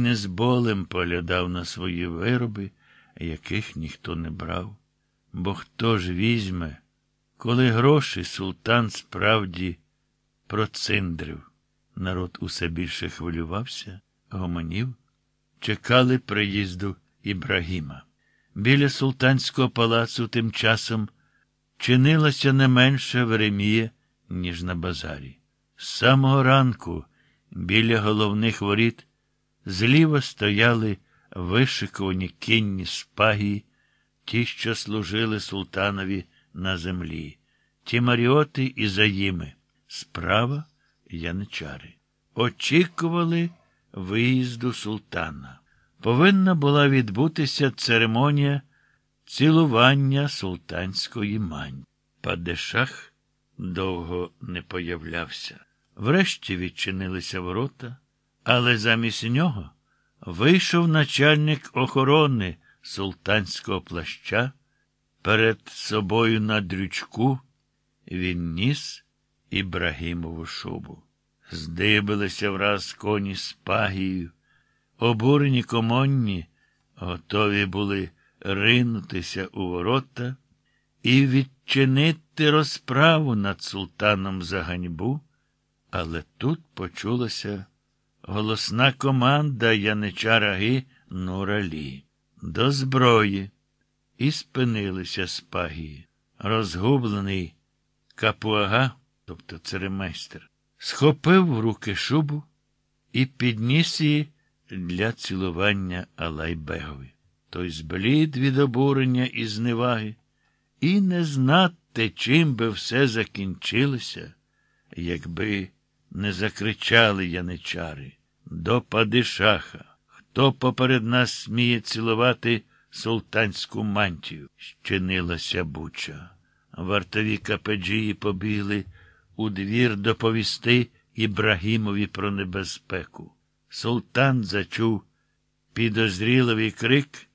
Не з болем поглядав на свої вироби, яких ніхто не брав. Бо хто ж візьме, коли гроші султан справді проциндрив. Народ усе більше хвилювався, гомонів, чекали приїзду Ібрагіма. Біля султанського палацу тим часом чинилася не менше Веремія, ніж на базарі. З самого ранку біля головних воріт зліва стояли вишикувані кінні спагі, ті, що служили султанові на землі, ті маріоти і заїми, справа яничари. Очікували виїзду султана. Повинна була відбутися церемонія цілування султанської мань. Падешах довго не появлявся. Врешті відчинилися ворота, але замість нього вийшов начальник охорони султанського плаща. Перед собою на дрючку він ніс Ібрагімову шубу. Здибилися враз коні з пагією. Обурені комонні готові були ринутися у ворота і відчинити розправу над султаном за ганьбу, але тут почулася голосна команда яничара Ги Нуралі. До зброї. І спинилися спагії. Розгублений капуага, тобто церемейстер, схопив в руки шубу і підніс її для цілування Алайбегові. Той зблід від обурення і зневаги, і не знати, чим би все закінчилося, якби не закричали яничари. До падишаха, хто поперед нас сміє цілувати султанську мантію, щинилася буча. Вартові капеджії побігли у двір доповісти Ібрагімові про небезпеку. Султан зачув підозріливий крик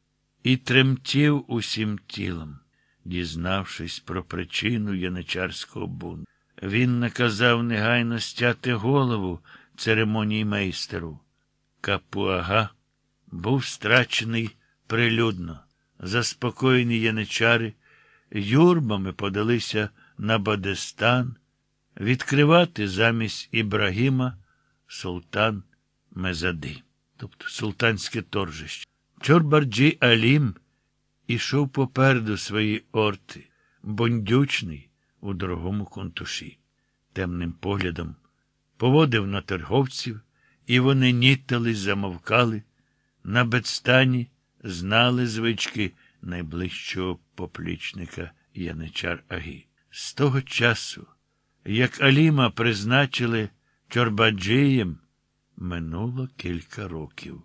і тремтів усім тілом, дізнавшись про причину яничарського бунту. Він наказав негайно стяти голову церемонії майстеру. Капуага був страчений прилюдно. Заспокоєні яничари юрбами подалися на Бадестан відкривати замість Ібрагіма султан Мезади, тобто султанське торжище. Чорбарджі Алім ішов попереду свої орти, бондючний у дорогому контуші. Темним поглядом поводив на торговців, і вони нітали, замовкали. На бедстані знали звички найближчого поплічника Яничар Агі. З того часу, як Аліма призначили Чорбаджієм, минуло кілька років.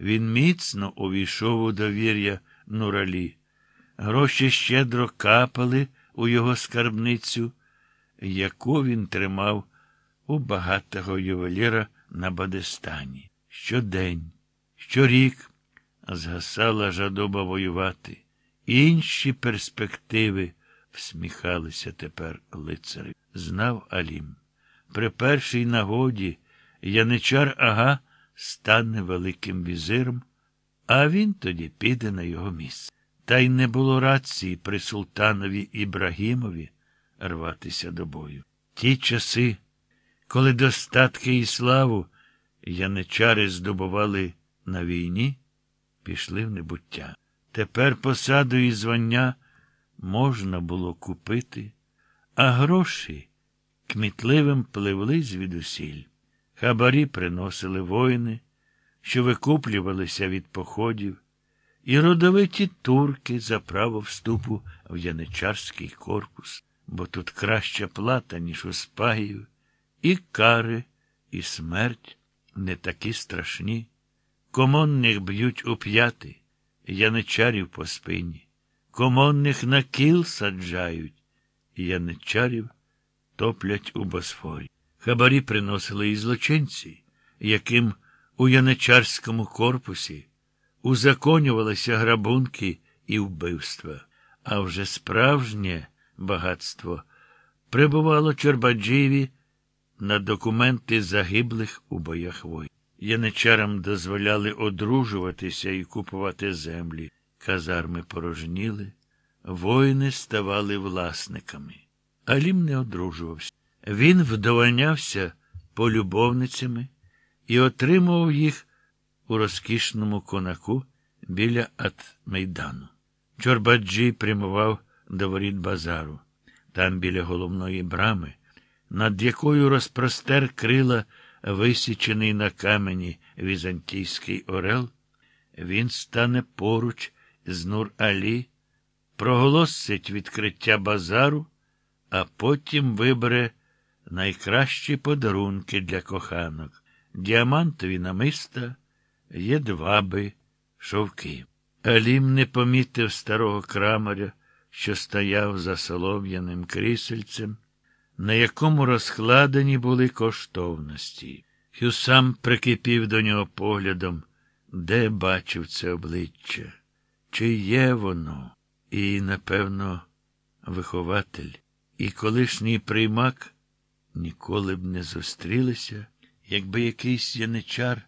Він міцно увійшов у довір'я Нуралі. Гроші щедро капали у його скарбницю, яку він тримав у багатого ювеліра на Бадестані. Щодень, щорік згасала жадоба воювати. Інші перспективи всміхалися тепер лицарі. Знав Алім. При першій нагоді яничар ага стане Великим візиром, а він тоді піде на його місце. Та й не було рації при султанові Ібрагімові рватися до бою. Ті часи, коли достатки і славу яничари здобували на війні, пішли в небуття. Тепер посаду і звання можна було купити, а гроші кмітливим пливли звідусіль. Хабарі приносили воїни, що викуплювалися від походів, і родовиті турки за право вступу в яничарський корпус, бо тут краща плата, ніж у спагів, і кари, і смерть не такі страшні. Комонних б'ють у п'яти, яничарів по спині, комонних на кіл саджають, яничарів топлять у босфорі. Хабарі приносили і злочинці, яким у яничарському корпусі узаконювалися грабунки і вбивства, а вже справжнє багатство прибувало Чорбаджиєві на документи загиблих у боях воїн. Яничарам дозволяли одружуватися і купувати землі. Казарми порожніли, воїни ставали власниками. Алім не одружувався. Він вдовольнявся полюбовницями і отримував їх у розкішному конаку біля Атмейдану. Чорбаджі прямував до воріт базару. Там, біля головної брами, над якою розпростер крила висічений на камені візантійський орел, він стане поруч з Нур Алі, проголосить відкриття базару, а потім вибере найкращі подарунки для коханок, діамантові намиста, єдваби, шовки. Алім не помітив старого крамаря, що стояв за солом'яним крісельцем, на якому розкладені були коштовності. Хюсам прикипів до нього поглядом, де бачив це обличчя, чи є воно, і, напевно, вихователь, і колишній приймак ніколи б не зустрілися, якби якийсь яничар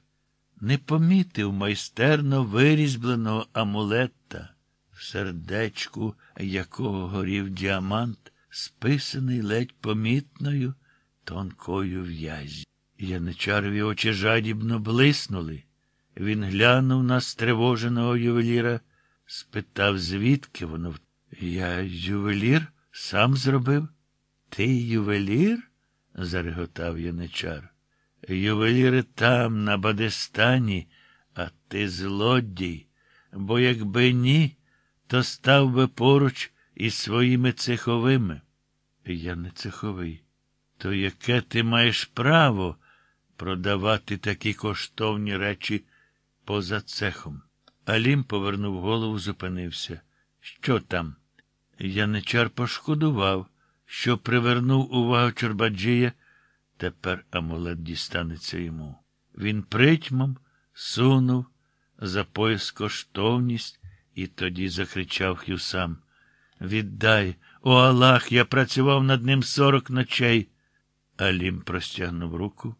не помітив майстерно вирізбленого амулета, в сердечку якого горів діамант, списаний ледь помітною тонкою в'язі. Яничарові очі жадібно блиснули. Він глянув на стривоженого ювеліра, спитав, звідки воно. Я ювелір сам зробив. Ти ювелір? зареготав яничар. Ювеліри там, на Бадестані, а ти злодій, бо якби ні, то став би поруч із своїми цеховими. Я не цеховий. То яке ти маєш право продавати такі коштовні речі поза цехом? Алім повернув голову, зупинився. Що там? Яничар пошкодував, що привернув увагу Чорбаджія. Тепер амулет дістанеться йому. Він притьмом сунув за пояс коштовність і тоді закричав Хюсам. Віддай, о Аллах, я працював над ним сорок ночей. Алім простягнув руку.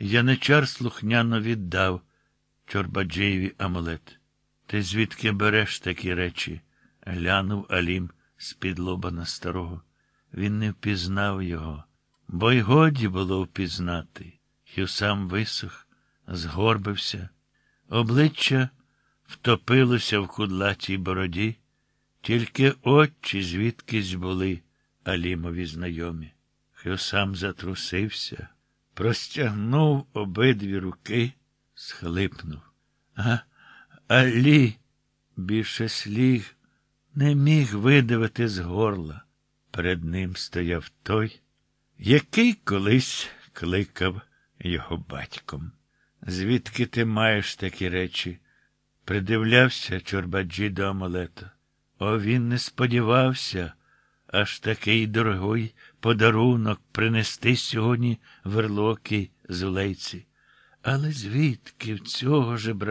Яничар слухняно віддав Чорбаджиєві амулет. Ти звідки береш такі речі? глянув Алім з-під лоба на старого. Він не впізнав його, бо й годі було впізнати. Хюсам висох, згорбився. Обличчя втопилося в кудлатій бороді, тільки очі звідкись були Алімові знайомі. Хюсам затрусився, простягнув обидві руки, схлипнув. А Алі більше сліг не міг видавити з горла. Перед ним стояв той, який колись кликав його батьком. Звідки ти маєш такі речі? Придивлявся Чорбаджі до амулета. О, він не сподівався аж такий дорогий подарунок принести сьогодні верлоки з улейці. Але звідки в цього жебрака?